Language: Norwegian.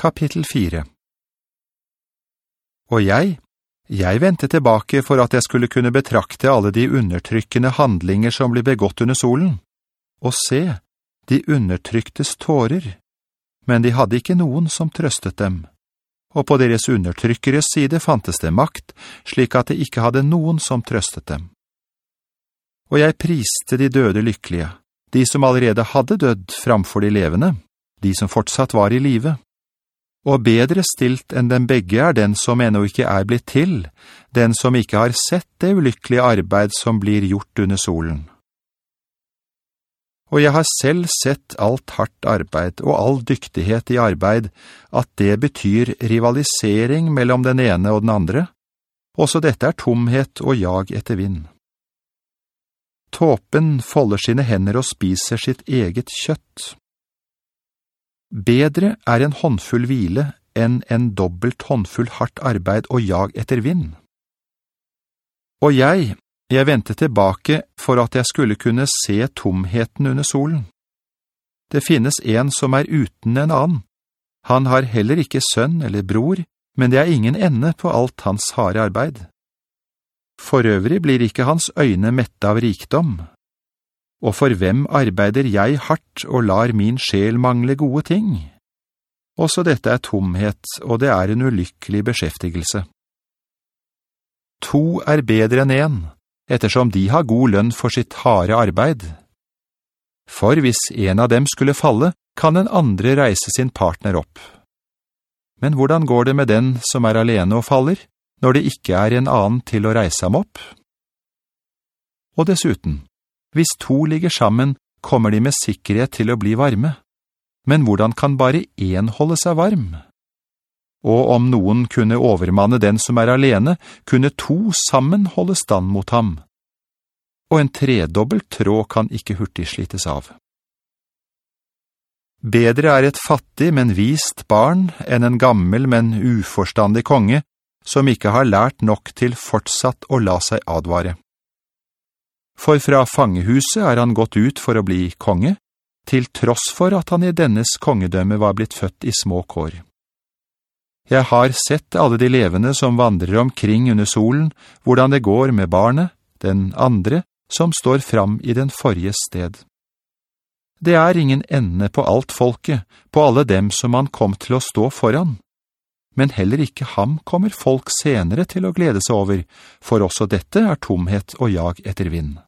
Kapittel 4 Og jeg, jeg ventet tilbake for at jeg skulle kunne betrakte alle de undertrykkende handlinger som blir begått under solen. Og se, de undertryktes tårer, men de hadde ikke noen som trøstet dem. Og på deres undertrykkeres side fantes det makt, slik at det ikke hadde noen som trøstet dem. Og jeg priste de døde lykkelige, de som allerede hadde dødd framfor de levende, de som fortsatt var i livet og bedre stilt enn den begge er den som ennå ikke er blitt til, den som ikke har sett det ulykkelige arbeid som blir gjort under solen. Og jeg har selv sett alt hardt arbeid og all dyktighet i arbeid, at det betyr rivalisering mellom den ene og den andre, også dette er tomhet og jag etter vind. Tåpen folder sine hender og spiser sitt eget kjøtt. Bedre er en håndfull hvile enn en dobbelt håndfull hardt arbeid og jag etter vind. Og jeg, jeg ventet tilbake for at jeg skulle kunne se tomheten under solen. Det finnes en som er uten en annen. Han har heller ikke sønn eller bror, men det er ingen ende på alt hans harde arbeid. For øvrig blir ikke hans øyne mette av rikdom, og for hvem arbeider jeg hardt og lar min sjel mangle gode ting? Også dette er tomhet, og det er en ulykkelig beskjeftigelse. To er bedre enn en, ettersom de har god lønn for sitt harde arbeid. For hvis en av dem skulle falle, kan den andre reise sin partner opp. Men hvordan går det med den som er alene og faller, når det ikke er en annen til å reise ham opp? Og dessuten, hvis to ligger sammen, kommer de med sikkerhet til å bli varme. Men hvordan kan bare én holde seg varm? Og om noen kunne overmanne den som er alene, kunne to sammen holde stand mot ham. Og en tredobbelt tråd kan ikke hurtig slites av. Bedre er et fattig, men vist barn enn en gammel, men uforstandig konge, som ikke har lært nok til fortsatt å la seg advare for fra fangehuset er han gått ut for å bli konge, til tross for at han i dennes kongedømme var blitt født i små kår. Jeg har sett alle de levende som vandrer omkring under solen, hvordan det går med barnet, den andre, som står fram i den forrige sted. Det er ingen ende på alt folket, på alle dem som han kom til å stå foran. Men heller ikke ham kommer folk senere til å glede seg over, for også dette er tomhet og jag etter vind.